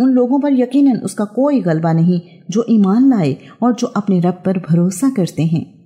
उन लोगों पर यकीनन उसका कोई गलबा नहीं जो ईमान लाए और जो अपने रब पर भरोसा करते हैं।